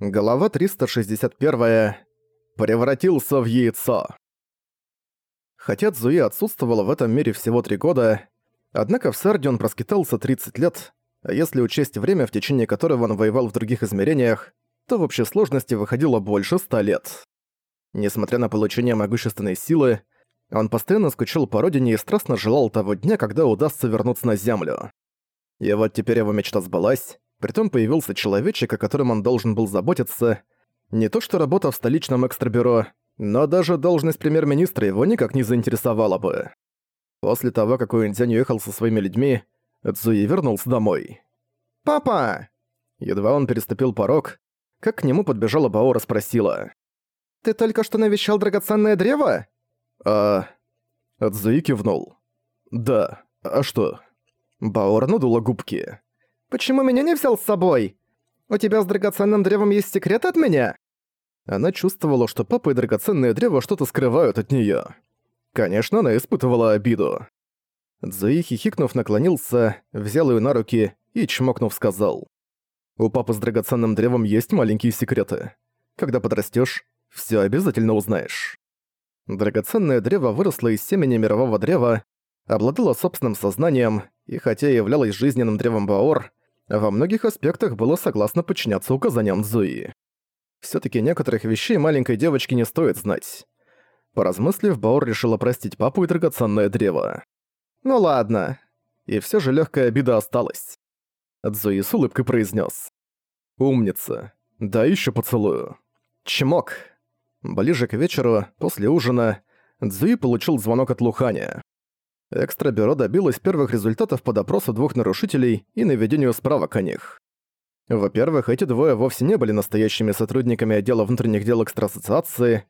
Голова 361. Превратился в яйцо. Хотя Цзуи отсутствовала в этом мире всего три года, однако в Сарде он проскитался 30 лет, а если учесть время, в течение которого он воевал в других измерениях, то в общей сложности выходило больше ста лет. Несмотря на получение могущественной силы, он постоянно скучал по родине и страстно желал того дня, когда удастся вернуться на Землю. И вот теперь его мечта сбылась, Притом появился человечек, о котором он должен был заботиться. Не то что работа в столичном экстрабюро, но даже должность премьер-министра его никак не заинтересовала бы. После того, как Уинзянь уехал со своими людьми, Цзуи вернулся домой. «Папа!» Едва он переступил порог, как к нему подбежала Баора спросила. «Ты только что навещал драгоценное древо?» «А...» Цзуи кивнул. «Да. А что?» Баора надула губки. Почему меня не взял с собой? У тебя с драгоценным древом есть секрет от меня?» Она чувствовала, что папа и драгоценное древо что-то скрывают от неё. Конечно, она испытывала обиду. Цзуи, хихикнув, наклонился, взял её на руки и, чмокнув, сказал. «У папы с драгоценным древом есть маленькие секреты. Когда подрастёшь, всё обязательно узнаешь». Драгоценное древо выросло из семени мирового древа, обладало собственным сознанием и, хотя являлось жизненным древом Баор, во многих аспектах было согласно подчиняться указаниям Зуи. Всё-таки некоторых вещей маленькой девочке не стоит знать. Поразмыслив, Баор решила простить папу и драгоценное древо. «Ну ладно». И всё же лёгкая обида осталась. Цзуи с улыбкой произнёс. «Умница. Да ещё поцелую». Чмок. Ближе к вечеру, после ужина, Цзуи получил звонок от Луханя. Экстрабюро добилось первых результатов по допросу двух нарушителей и наведению справок о них. Во-первых, эти двое вовсе не были настоящими сотрудниками отдела внутренних дел экстрасоциации,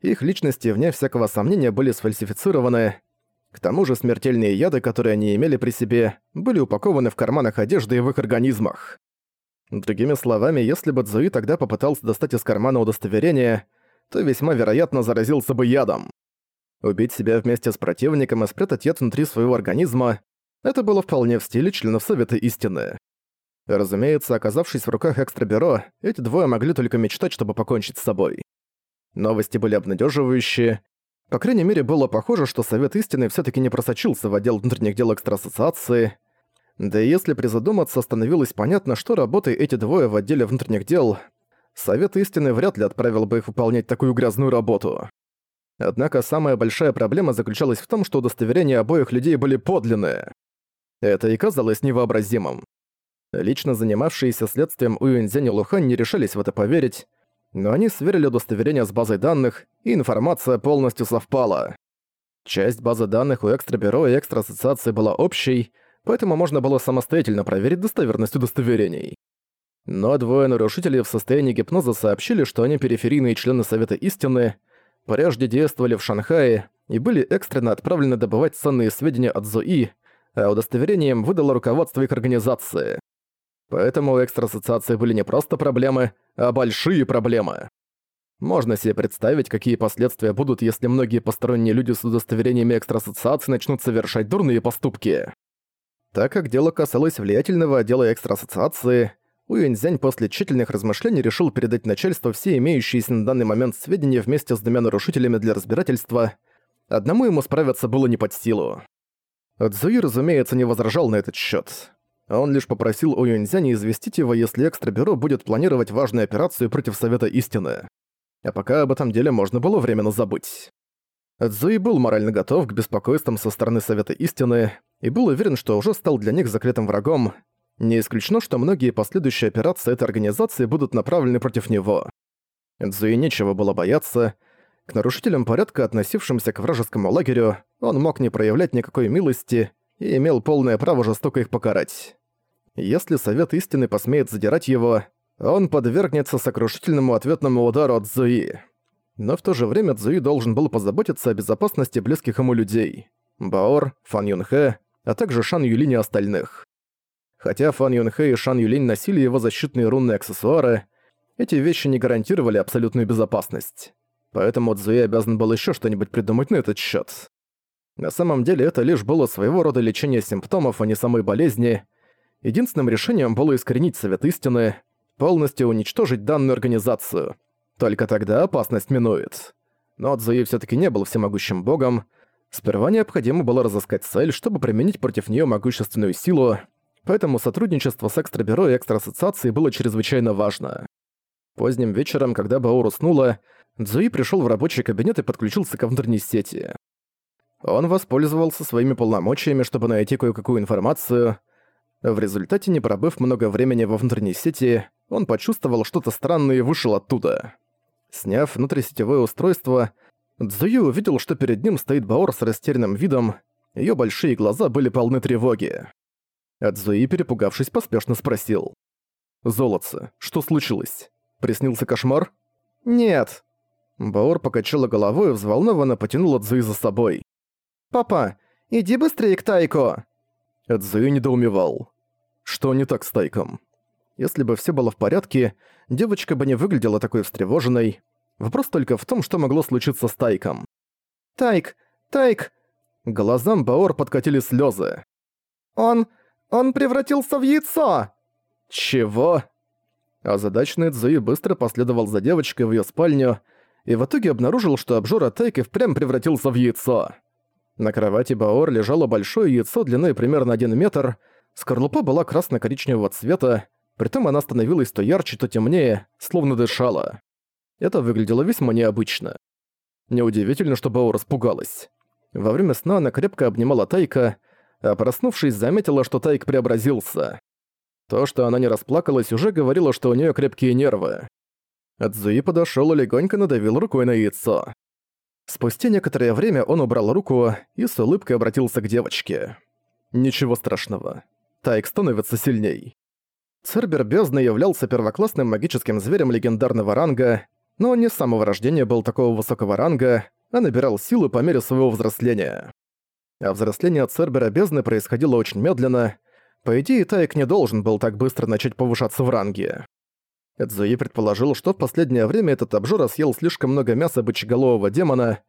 их личности, вне всякого сомнения, были сфальсифицированы, к тому же смертельные яды, которые они имели при себе, были упакованы в карманах одежды и в их организмах. Другими словами, если бы Цзуи тогда попытался достать из кармана удостоверение, то весьма вероятно заразился бы ядом. Убить себя вместе с противником и спрятать яд внутри своего организма – это было вполне в стиле членов Совета Истины. Разумеется, оказавшись в руках экстрабюро, эти двое могли только мечтать, чтобы покончить с собой. Новости были обнадеживающие. По крайней мере, было похоже, что Совет Истины все таки не просочился в отдел внутренних дел экстрасоциации. Да и если призадуматься, становилось понятно, что работая эти двое в отделе внутренних дел, Совет Истины вряд ли отправил бы их выполнять такую грязную работу. Однако самая большая проблема заключалась в том, что удостоверения обоих людей были подлинные. Это и казалось невообразимым. Лично занимавшиеся следствием Уюньцзянь и Лухань не решались в это поверить, но они сверили удостоверение с базой данных, и информация полностью совпала. Часть базы данных у экстрабюро и экстра-ассоциации была общей, поэтому можно было самостоятельно проверить достоверность удостоверений. Но двое нарушителей в состоянии гипноза сообщили, что они периферийные члены Совета Истины, прежде действовали в Шанхае и были экстренно отправлены добывать ценные сведения от ЗОИ, а удостоверением выдало руководство их организации. Поэтому у экстра-ассоциации были не просто проблемы, а большие проблемы. Можно себе представить, какие последствия будут, если многие посторонние люди с удостоверениями экстра-ассоциации начнут совершать дурные поступки. Так как дело касалось влиятельного отдела экстра-ассоциации, Уюньцзянь после тщательных размышлений решил передать начальству все имеющиеся на данный момент сведения вместе с двумя нарушителями для разбирательства. Одному ему справиться было не под силу. Цзуи, разумеется, не возражал на этот счет. Он лишь попросил у Юньцзяня известить его, если экстрабюро будет планировать важную операцию против Совета Истины. А пока об этом деле можно было временно забыть. Цзуи был морально готов к беспокойствам со стороны Совета Истины и был уверен, что уже стал для них закрытым врагом, не исключено, что многие последующие операции этой организации будут направлены против него. Цзуи нечего было бояться. К нарушителям порядка, относившимся к вражескому лагерю, он мог не проявлять никакой милости и имел полное право жестоко их покарать. Если Совет Истины посмеет задирать его, он подвергнется сокрушительному ответному удару от Цзуи. Но в то же время Цзуи должен был позаботиться о безопасности близких ему людей. Баор, Фан Юнхэ, а также Шан Юлинь и остальных. Хотя Фан Юнхэ и Шан Юлинь носили его защитные рунные аксессуары, эти вещи не гарантировали абсолютную безопасность. Поэтому Цзуи обязан был еще что-нибудь придумать на этот счет. На самом деле это лишь было своего рода лечение симптомов, а не самой болезни. Единственным решением было искоренить Совет Истины. полностью уничтожить данную организацию. Только тогда опасность минует. Но Цзуи все таки не был всемогущим богом. Сперва необходимо было разыскать цель, чтобы применить против нее могущественную силу, поэтому сотрудничество с Экстрабюро и Экстра-ассоциацией было чрезвычайно важно. Поздним вечером, когда Баор уснула, Цзуи пришел в рабочий кабинет и подключился к внутренней сети. Он воспользовался своими полномочиями, чтобы найти кое-какую информацию. В результате, не пробыв много времени во внутренней сети, он почувствовал что-то странное и вышел оттуда. Сняв внутрисетевое устройство, Цзуи увидел, что перед ним стоит Баор с растерянным видом, ее большие глаза были полны тревоги. Цзуи, перепугавшись, поспешно спросил. «Золотце, что случилось? Приснился кошмар?» «Нет». Баор покачала головой и взволнованно потянула Цзуи за собой. «Папа, иди быстрее к Тайко!» Эдзуи недоумевал. Что не так с Тайком? Если бы все было в порядке, девочка бы не выглядела такой встревоженной. Вопрос только в том, что могло случиться с Тайком. «Тайк! Тайк!» Глазам Баор подкатили слезы. «Он... он превратился в яйцо!» «Чего?» Озадаченный Цзуи быстро последовал за девочкой в ее спальню и в итоге обнаружил, что обжора Тайки впрямь превратился в яйцо. На кровати Баор лежало большое яйцо длиной примерно 1 метр, скорлупа была красно-коричневого цвета, притом она становилась то ярче, то темнее, словно дышала. Это выглядело весьма необычно. Неудивительно, что Баор испугалась. Во время сна она крепко обнимала Тайка, а проснувшись, заметила, что Тайк преобразился. То, что она не расплакалась, уже говорило, что у нее крепкие нервы. Цзуи подошел и легонько надавил рукой на яйцо. Спустя некоторое время он убрал руку и с улыбкой обратился к девочке. «Ничего страшного. Тайк становится сильней». Цербер Бездны являлся первоклассным магическим зверем легендарного ранга, но он не с самого рождения был такого высокого ранга, а набирал силу по мере своего взросления. А взросление Цербера Бездны происходило очень медленно, по идее, Тайк не должен был так быстро начать повышаться в ранге. Эдзуи предположил, что в последнее время этот обжора съел слишком много мяса бычеголового демона,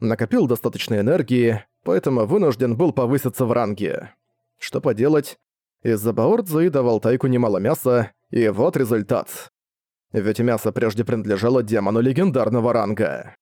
накопил достаточно энергии, поэтому вынужден был повыситься в ранге. Что поделать, из-за Баор Цзуи давал Тайку немало мяса, и вот результат. Ведь мясо прежде принадлежало демону легендарного ранга.